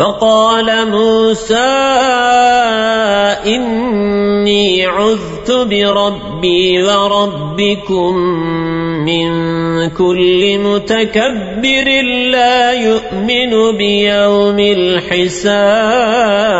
وقال موسى إني عذت بربي وربكم من كل متكبر لا يؤمن بيوم الحساب.